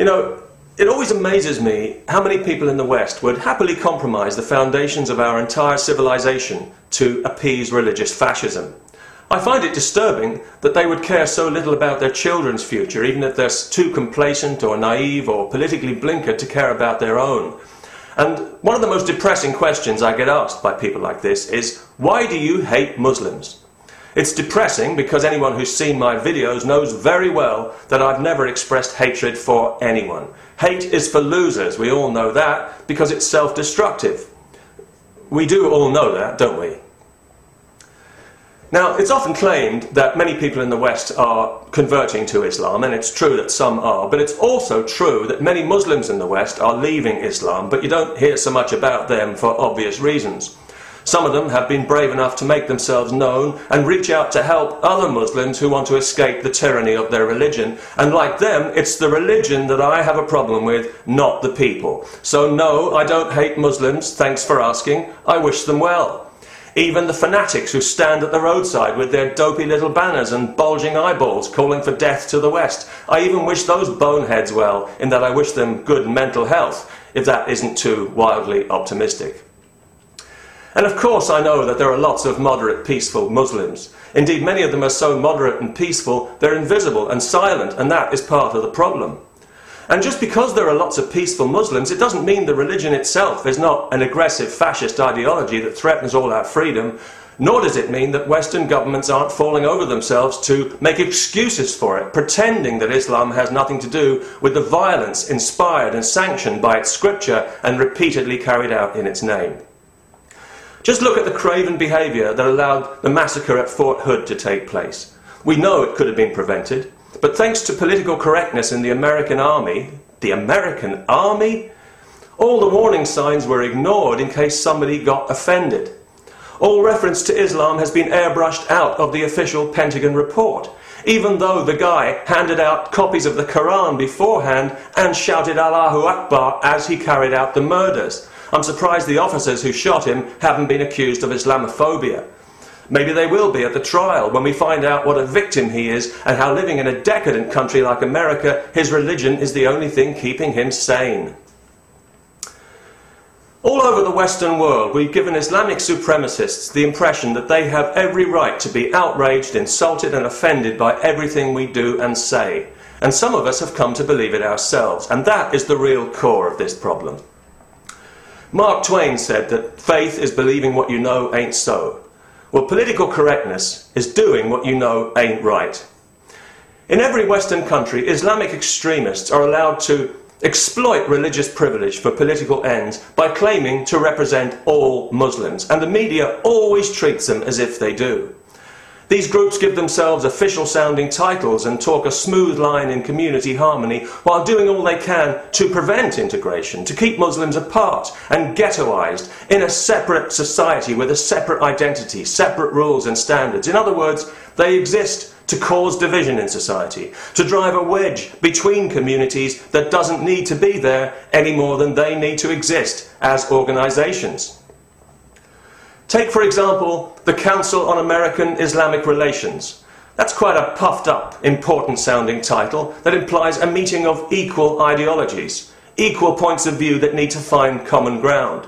You know, it always amazes me how many people in the West would happily compromise the foundations of our entire civilization to appease religious fascism. I find it disturbing that they would care so little about their children's future, even if they're too complacent or naive or politically blinkered to care about their own. And one of the most depressing questions I get asked by people like this is, why do you hate Muslims? It's depressing because anyone who's seen my videos knows very well that I've never expressed hatred for anyone. Hate is for losers, we all know that, because it's self-destructive. We do all know that, don't we? Now, it's often claimed that many people in the West are converting to Islam, and it's true that some are, but it's also true that many Muslims in the West are leaving Islam, but you don't hear so much about them for obvious reasons. Some of them have been brave enough to make themselves known and reach out to help other Muslims who want to escape the tyranny of their religion. And like them, it's the religion that I have a problem with, not the people. So, no, I don't hate Muslims, thanks for asking. I wish them well. Even the fanatics who stand at the roadside with their dopey little banners and bulging eyeballs calling for death to the West. I even wish those boneheads well, in that I wish them good mental health, if that isn't too wildly optimistic. And of course, I know that there are lots of moderate, peaceful Muslims. Indeed, many of them are so moderate and peaceful, they're invisible and silent, and that is part of the problem. And just because there are lots of peaceful Muslims, it doesn't mean the religion itself is not an aggressive fascist ideology that threatens all our freedom, nor does it mean that Western governments aren't falling over themselves to make excuses for it, pretending that Islam has nothing to do with the violence inspired and sanctioned by its scripture and repeatedly carried out in its name. Just look at the craven behaviour that allowed the massacre at Fort Hood to take place. We know it could have been prevented. But thanks to political correctness in the American army, the American army, all the warning signs were ignored in case somebody got offended. All reference to Islam has been airbrushed out of the official Pentagon report, even though the guy handed out copies of the Quran beforehand and shouted Allahu Akbar as he carried out the murders. I'm surprised the officers who shot him haven't been accused of Islamophobia. Maybe they will be at the trial when we find out what a victim he is and how living in a decadent country like America, his religion is the only thing keeping him sane. All over the Western world, we've given Islamic supremacists the impression that they have every right to be outraged, insulted, and offended by everything we do and say. And some of us have come to believe it ourselves, and that is the real core of this problem. Mark Twain said that faith is believing what you know ain't so. Well, political correctness is doing what you know ain't right. In every Western country, Islamic extremists are allowed to exploit religious privilege for political ends by claiming to represent all Muslims, and the media always treats them as if they do. These groups give themselves official sounding titles and talk a smooth line in community harmony while doing all they can to prevent integration, to keep Muslims apart and ghettoized in a separate society with a separate identity, separate rules and standards. In other words, they exist to cause division in society, to drive a wedge between communities that doesn't need to be there any more than they need to exist as organizations. Take, for example, the Council on American Islamic Relations. That's quite a puffed up, important sounding title that implies a meeting of equal ideologies, equal points of view that need to find common ground.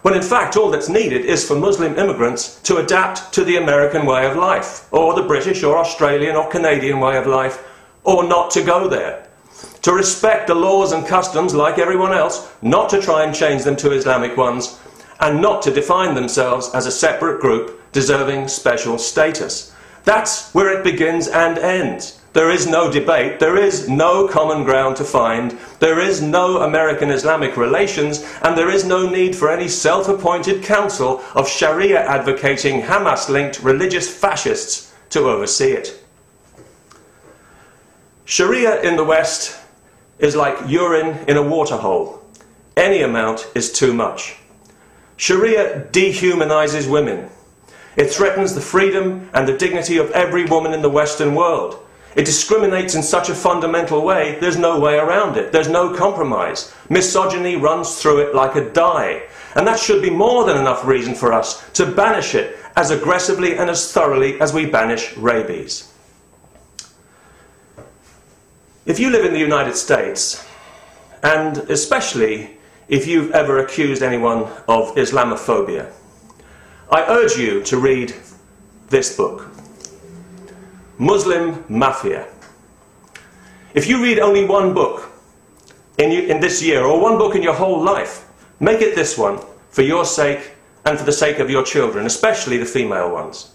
When in fact all that's needed is for Muslim immigrants to adapt to the American way of life, or the British or Australian or Canadian way of life, or not to go there. To respect the laws and customs like everyone else, not to try and change them to Islamic ones, and not to define themselves as a separate group deserving special status. That's where it begins and ends. There is no debate, there is no common ground to find, there is no American Islamic relations, and there is no need for any self appointed council of Sharia advocating Hamas linked religious fascists to oversee it. Sharia in the West is like urine in a waterhole. Any amount is too much. Sharia dehumanizes women. It threatens the freedom and the dignity of every woman in the Western world. It discriminates in such a fundamental way, there's no way around it. There's no compromise. Misogyny runs through it like a dye. And that should be more than enough reason for us to banish it as aggressively and as thoroughly as we banish rabies. If you live in the United States, and especially if you've ever accused anyone of Islamophobia. I urge you to read this book Muslim Mafia. If you read only one book in, you, in this year, or one book in your whole life, make it this one for your sake and for the sake of your children, especially the female ones.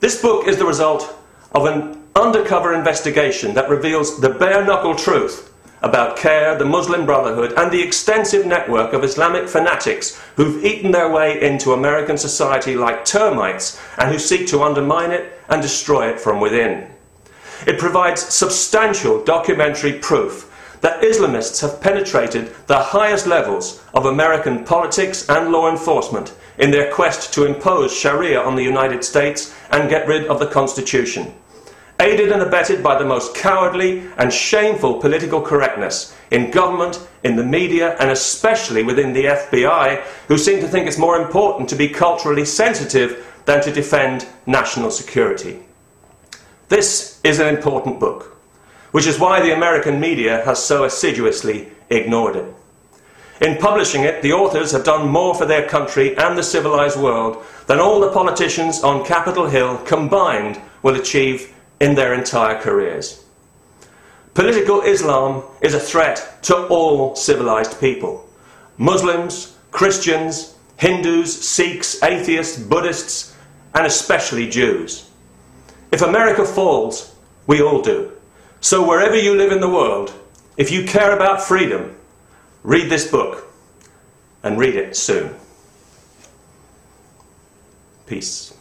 This book is the result of an undercover investigation that reveals the bare knuckle truth about CAIR, the Muslim Brotherhood, and the extensive network of Islamic fanatics who've eaten their way into American society like termites and who seek to undermine it and destroy it from within. It provides substantial documentary proof that Islamists have penetrated the highest levels of American politics and law enforcement in their quest to impose Sharia on the United States and get rid of the Constitution. Aided and abetted by the most cowardly and shameful political correctness in government, in the media, and especially within the FBI, who seem to think it's more important to be culturally sensitive than to defend national security. This is an important book which is why the American media has so assiduously ignored it. In publishing it, the authors have done more for their country and the civilized world than all the politicians on Capitol Hill combined will achieve in their entire careers. Political Islam is a threat to all civilized people Muslims, Christians, Hindus, Sikhs, atheists, Buddhists, and especially Jews. If America falls, we all do. So, wherever you live in the world, if you care about freedom, read this book and read it soon. Peace.